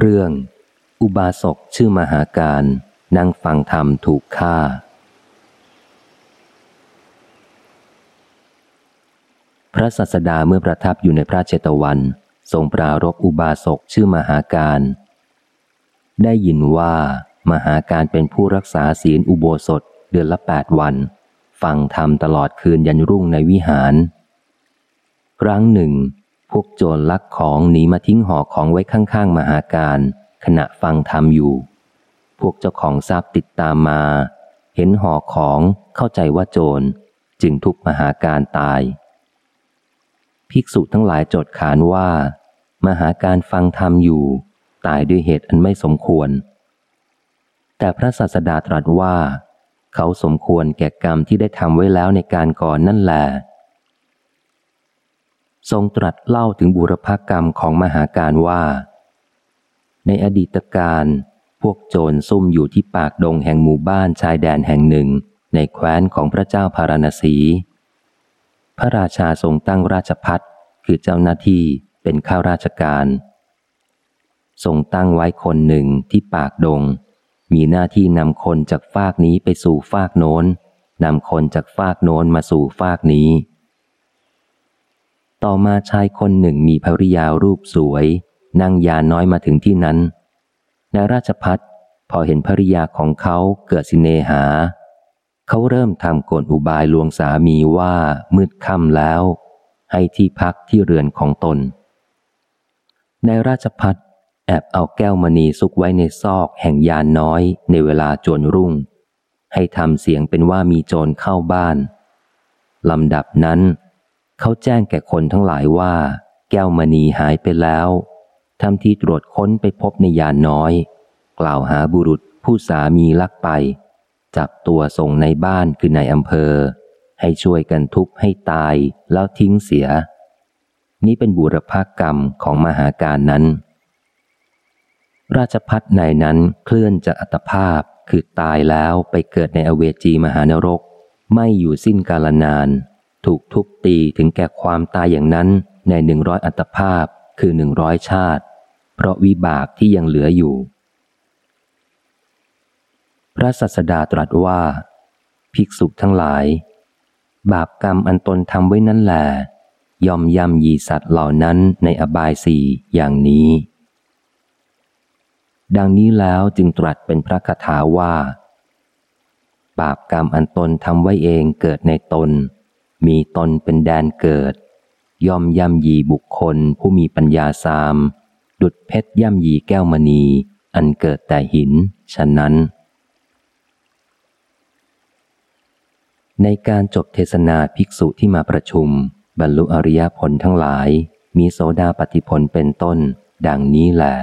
เรื่อง อุบาสกชื่อมหาการนั่งฟังธรรมถูกฆ่า พระสัสดาเมื่อประทับอยู่ในพระเจตวัน ทรงปรารบอุบาสกชื่อมหาการ ได้ยินว่ามหาการเป็นผู้รักษาศีลอุโบสถเดือนละแปดวัน ฟังธรรมตลอดคืนยันรุ่งในวิหาร ครั้งหนึ่ง วกโจรลักของหนีมาทิ้งห่อของไว้ข้างๆ มหาการ ขณะฟังธรรมอยู่ พวกเจ้าของทรัพย์ติดตามมา เห็นห่อของเข้าใจว่าโจรจึงทุบมหาการตาย ภิกษุทั้งหลายโจทย์ขานว่า มหาการฟังธรรมอยู่ ตายด้วยเหตุอันไม่สมควร แต่พระศาสดาตรัสว่า เขาสมควรแก่กรรมที่ได้ทำไว้แล้วในการก่อนนั่นแหละ ทรงตรัสเล่าถึงบุรพกรรมของมหาการว่า ในอดีตการพวกโจรซุ่มอยู่ที่ปากดงแห่งหมู่บ้านชายแดนแห่งหนึ่งในแคว้นของพระเจ้าพาราณสี พระราชาทรงตั้งราชพัฒคือเจ้าหน้าที่เป็นข้าราชการทรงตั้งไว้คนหนึ่งที่ปากดง มีหน้าที่นำคนจากฟากนี้ไปสู่ฟากโน้นนำคนจากฟากโน้นมาสู่ฟากนี้ ต่อมาชายคนหนึ่งมีภริยารูปสวย นั่งยาน้อยมาถึงที่นั้นในราชพัฒพอเห็นภริยาของเขาเกิดสิเนหา เขาเริ่มทำกลอุบายลวงสามีว่ามืดค่ำแล้ว ให้ที่พักที่เรือนของตนในราชพัฒแอบเอาแก้วมณีซุกไว้ในซอกแห่งยานน้อยในเวลาโจรรุ่ง ให้ทำเสียงเป็นว่ามีโจรเข้าบ้านลำดับนั้น เขาแจ้งแก่คนทั้งหลายว่า แก้วมณีหายไปแล้วทำที่ตรวจค้นไปพบในยานน้อย กล่าวหาบุรุษผู้สามีลักไป จับตัวส่งในบ้านคือในอำเภอ ให้ช่วยกันทุบให้ตายแล้วทิ้งเสีย นี่เป็นบุรพากรรมของมหาการนั้น ราชพัฒในนั้นเคลื่อนจากอัตภาพคือตายแล้วไปเกิดในอเวจีมหานรก ไม่อยู่สิ้นกาลนาน ถูกทุบตีถึงแก่ความตายอย่างนั้นในหนึ่งร้อยอัตภาพคือหนึ่งร้อยชาติ เพราะวิบากที่ยังเหลืออยู่ พระสัสดาตรัสว่า ภิกษุทั้งหลาย บาปกรรมอันตนทำไว้นั่นแหละยอมย่ำยีสัตว์เหล่านั้นในอบายสี่อย่างนี้ ดังนี้แล้วจึงตรัสเป็นพระคาถาว่า บาปกรรมอันตนทำไว้เองเกิดในตน มีตนเป็นแดนเกิด ย่อมย่ำยีบุคคลผู้มีปัญญาสาม ดุดเพชรย่ำยีแก้วมณี อันเกิดแต่หิน ฉะนั้น ในการจบเทศนาภิกษุที่มาประชุม บรรลุอริยผลทั้งหลาย มีโสดาปฏิผลเป็นต้น ดังนี้แหละ